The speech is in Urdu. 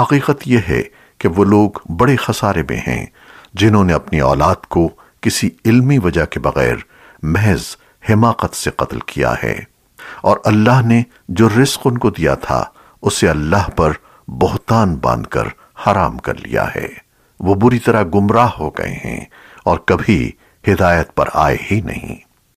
حقیقت یہ ہے کہ وہ لوگ بڑے خسارے میں ہیں، جنہوں نے اپنی اولاد کو کسی علمی وجہ کے بغیر محض حماقت سے قتل کیا ہے۔ اور اللہ نے جو رزق ان کو دیا تھا، اسے اللہ پر بہتان باندھ کر حرام کر لیا ہے۔ وہ بری طرح گمراہ ہو گئے ہیں اور کبھی ہدایت پر آئے ہی نہیں۔